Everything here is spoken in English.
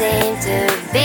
seem to be